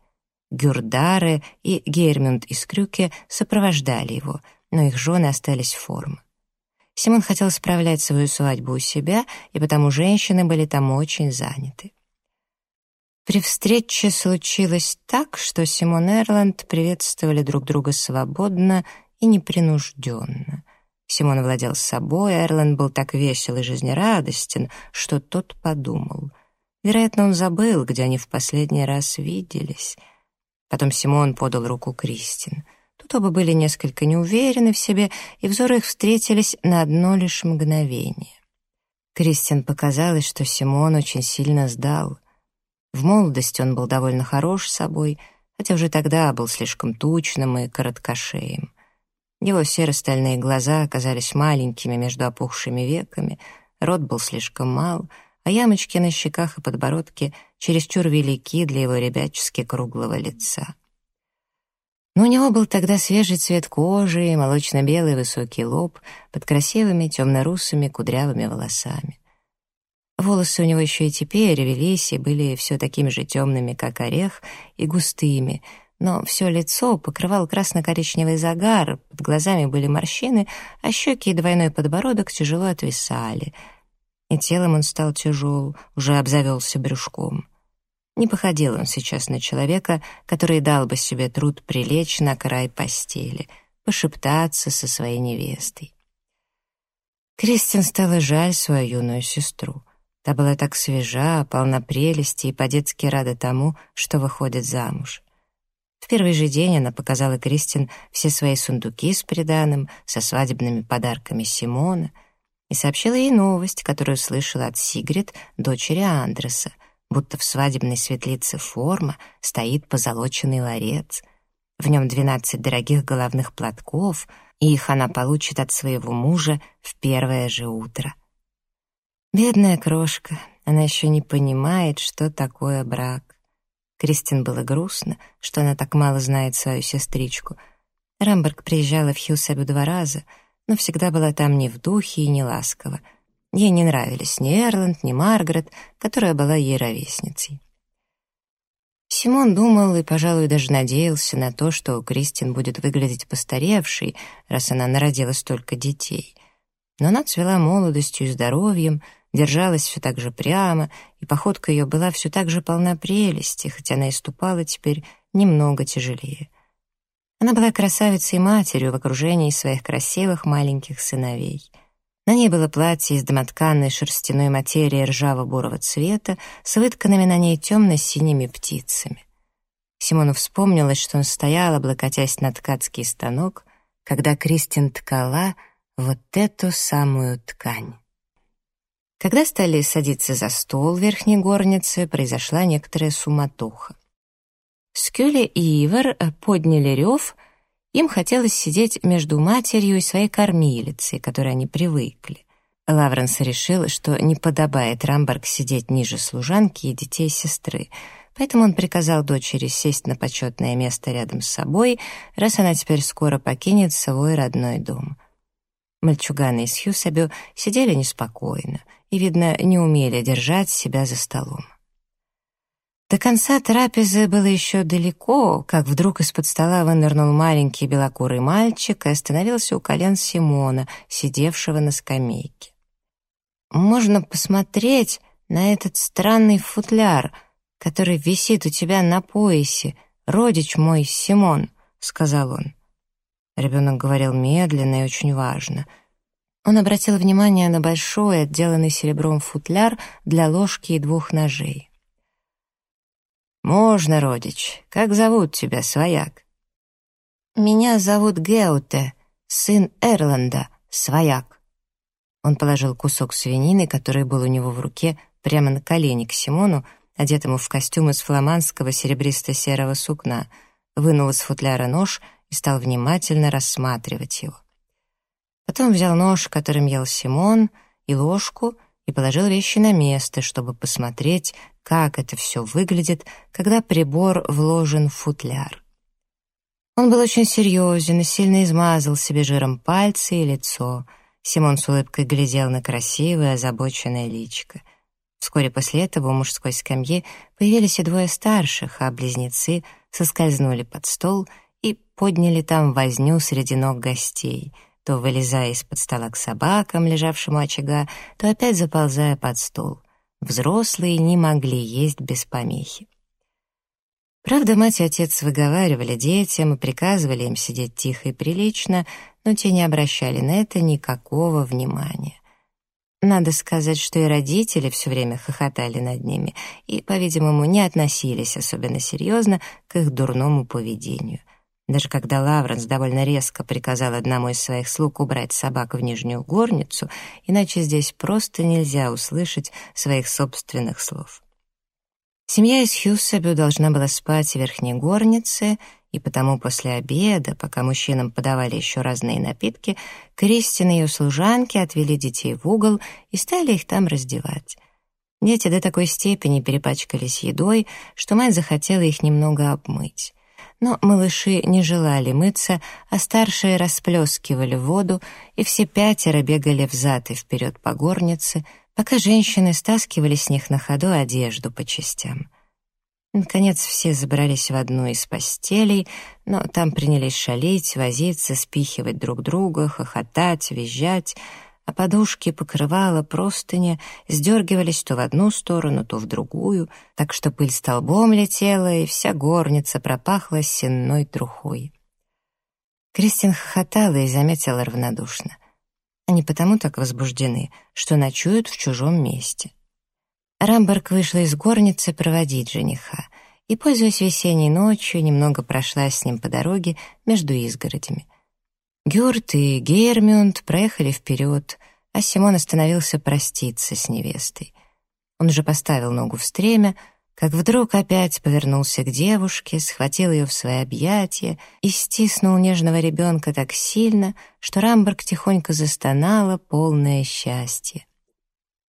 Гюрдаре и Гермюнд из Крюке сопровождали его, но их жены остались в форме. Симон хотел справлять свою свадьбу у себя, и потому женщины были там очень заняты. При встрече случилось так, что Симон и Эрланд приветствовали друг друга свободно и непринужденно. Симон владел собой, а Эрланд был так весел и жизнерадостен, что тот подумал. Вероятно, он забыл, где они в последний раз виделись — Потом Симон подал руку Кристин. Тут оба были несколько неуверены в себе, и взоры их встретились на одно лишь мгновение. Кристин показалось, что Симон очень сильно сдал. В молодости он был довольно хорош собой, хотя уже тогда был слишком тучным и короткошеем. Его серо-стальные глаза оказались маленькими между опухшими веками, рот был слишком мал, а ямочки на щеках и подбородке чересчур велики для его ребячески круглого лица. Но у него был тогда свежий цвет кожи и молочно-белый высокий лоб под красивыми темно-русыми кудрявыми волосами. Волосы у него еще и теперь велись и были все такими же темными, как орех, и густыми, но все лицо покрывал красно-коричневый загар, под глазами были морщины, а щеки и двойной подбородок тяжело отвисали — и телом он стал тяжел, уже обзавелся брюшком. Не походил он сейчас на человека, который дал бы себе труд прилечь на край постели, пошептаться со своей невестой. Кристин стала жаль свою юную сестру. Та была так свежа, полна прелести и по-детски рада тому, что выходит замуж. В первый же день она показала Кристин все свои сундуки с приданым, со свадебными подарками Симона — и сообщила ей новость, которую слышала от Сигрид, дочери Андреса, будто в свадебной светлице форма стоит позолоченный ларец. В нем двенадцать дорогих головных платков, и их она получит от своего мужа в первое же утро. Бедная крошка, она еще не понимает, что такое брак. Кристин было грустно, что она так мало знает свою сестричку. Рамберг приезжала в Хьюсабю два раза, но всегда была там не в духе и не ласково. Ей не нравились ни Эрланд, ни Маргарет, которая была ей ровесницей. Симон думал и, пожалуй, даже надеялся на то, что Кристин будет выглядеть постаревшей, раз она народила столько детей. Но она цвела молодостью и здоровьем, держалась все так же прямо, и походка ее была все так же полна прелести, хотя она и ступала теперь немного тяжелее. Она была красавицей матерью в окружении своих красивых маленьких сыновей. На ней было платье из домотканной шерстяной материи ржаво-бурого цвета с вытканными на ней темно-синими птицами. Симону вспомнилось, что он стоял, облокотясь на ткацкий станок, когда Кристин ткала вот эту самую ткань. Когда стали садиться за стол в верхней горнице, произошла некоторая суматоха. Скюли и Ивар подняли рев, им хотелось сидеть между матерью и своей кормилицей, к которой они привыкли. Лавренс решил, что не подобает Рамберг сидеть ниже служанки и детей сестры, поэтому он приказал дочери сесть на почетное место рядом с собой, раз она теперь скоро покинет свой родной дом. Мальчуганы из Хьюсабю сидели неспокойно — и, видно, не умели держать себя за столом. До конца трапезы было еще далеко, как вдруг из-под стола вынырнул маленький белокурый мальчик и остановился у колен Симона, сидевшего на скамейке. «Можно посмотреть на этот странный футляр, который висит у тебя на поясе, родич мой Симон», — сказал он. Ребенок говорил медленно и очень важно — он обратил внимание на большой, отделанный серебром футляр для ложки и двух ножей. «Можно, родич. Как зовут тебя, свояк?» «Меня зовут Геуте, сын Эрланда, свояк». Он положил кусок свинины, который был у него в руке, прямо на колени к Симону, одетому в костюм из фламандского серебристо-серого сукна, вынул из футляра нож и стал внимательно рассматривать его. Потом взял нож, которым ел Симон, и ложку, и положил вещи на место, чтобы посмотреть, как это все выглядит, когда прибор вложен в футляр. Он был очень серьезен и сильно измазал себе жиром пальцы и лицо. Симон с улыбкой глядел на красивое, озабоченное личико. Вскоре после этого у мужской скамьи появились и двое старших, а близнецы соскользнули под стол и подняли там возню среди ног гостей — то вылезая из-под стола к собакам, лежавшим у очага, то опять заползая под стол. Взрослые не могли есть без помехи. Правда, мать и отец выговаривали детям и приказывали им сидеть тихо и прилично, но те не обращали на это никакого внимания. Надо сказать, что и родители все время хохотали над ними и, по-видимому, не относились особенно серьезно к их дурному поведению. Даже когда Лавренс довольно резко приказал одному из своих слуг убрать собак в нижнюю горницу, иначе здесь просто нельзя услышать своих собственных слов. Семья из Хьюссабю должна была спать в верхней горнице, и потому после обеда, пока мужчинам подавали еще разные напитки, Кристина и ее служанки отвели детей в угол и стали их там раздевать. Дети до такой степени перепачкались едой, что мать захотела их немного обмыть. Но малыши не желали мыться, а старшие расплескивали воду, и все пятеро бегали взад и вперед по горнице, пока женщины стаскивали с них на ходу одежду по частям. Наконец все забрались в одну из постелей, но там принялись шалить, возиться, спихивать друг друга, хохотать, визжать — а подушки, покрывала, простыни сдергивались то в одну сторону, то в другую, так что пыль столбом летела, и вся горница пропахла сенной трухой. Кристин хохотала и заметила равнодушно. Они потому так возбуждены, что ночуют в чужом месте. Рамберг вышла из горницы проводить жениха и, пользуясь весенней ночью, немного прошлась с ним по дороге между изгородями — Гюрт и Гейрмюнд проехали вперед, а Симон остановился проститься с невестой. Он уже поставил ногу в стремя, как вдруг опять повернулся к девушке, схватил ее в свои объятия и стиснул нежного ребенка так сильно, что Рамберг тихонько застонала, полное счастье.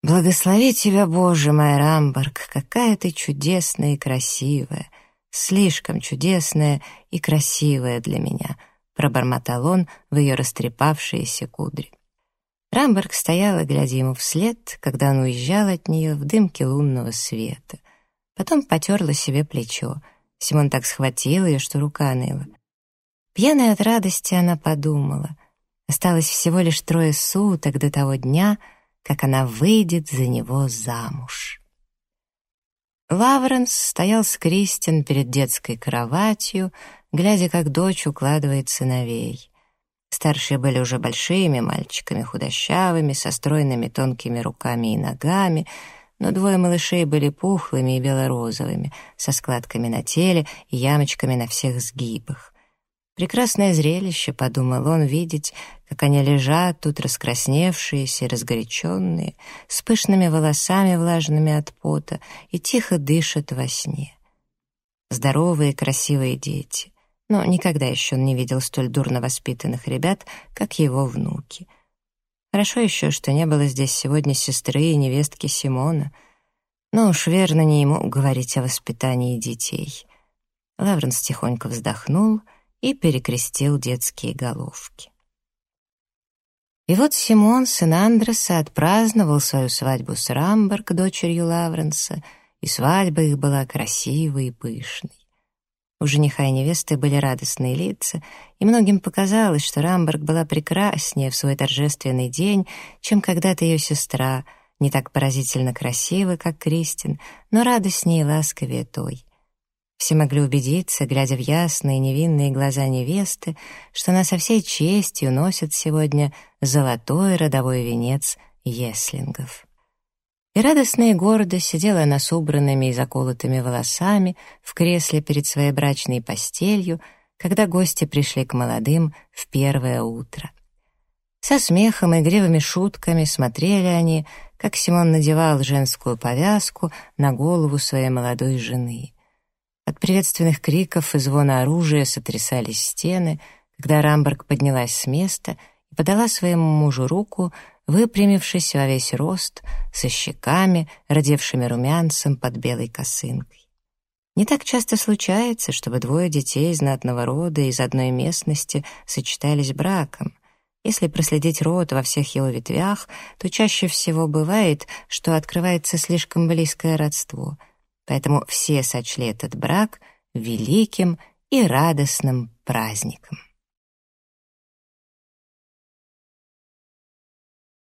«Благослови тебя, Боже мой, Рамберг, какая ты чудесная и красивая, слишком чудесная и красивая для меня», пробормотал он в ее растрепавшиеся кудри. Рамберг стояла, глядя ему вслед, когда он уезжал от нее в дымке лунного света. Потом потерла себе плечо. Симон так схватил ее, что рука ныла. Пьяная от радости она подумала. Осталось всего лишь трое суток до того дня, как она выйдет за него замуж. Лавренс стоял с Кристин перед детской кроватью, глядя, как дочь укладывает сыновей. Старшие были уже большими мальчиками, худощавыми, со стройными тонкими руками и ногами, но двое малышей были пухлыми и белорозовыми, со складками на теле и ямочками на всех сгибах. Прекрасное зрелище, подумал он, видеть, как они лежат тут раскрасневшиеся и разгоряченные, с пышными волосами, влажными от пота, и тихо дышат во сне. Здоровые красивые дети. Но никогда еще он не видел столь дурно воспитанных ребят, как его внуки. Хорошо еще, что не было здесь сегодня сестры и невестки Симона. Но уж верно не ему говорить о воспитании детей. Лавренс тихонько вздохнул и перекрестил детские головки. И вот Симон, сын Андреса, отпраздновал свою свадьбу с Рамберг, дочерью Лавренса, и свадьба их была красивой и пышной. У жениха и невесты были радостные лица, и многим показалось, что Рамберг была прекраснее в свой торжественный день, чем когда-то ее сестра, не так поразительно красивая, как Кристин, но радостнее и ласковее той. Все могли убедиться, глядя в ясные невинные глаза невесты, что она со всей честью носит сегодня золотой родовой венец Еслингов. И радостно и сидела она с убранными и заколотыми волосами в кресле перед своей брачной постелью, когда гости пришли к молодым в первое утро. Со смехом и игривыми шутками смотрели они, как Симон надевал женскую повязку на голову своей молодой жены. От приветственных криков и звона оружия сотрясались стены, когда Рамберг поднялась с места и подала своему мужу руку, выпрямившись во весь рост, со щеками, родевшими румянцем под белой косынкой. Не так часто случается, чтобы двое детей знатного рода из одной местности сочетались браком. Если проследить род во всех его ветвях, то чаще всего бывает, что открывается слишком близкое родство. Поэтому все сочли этот брак великим и радостным праздником.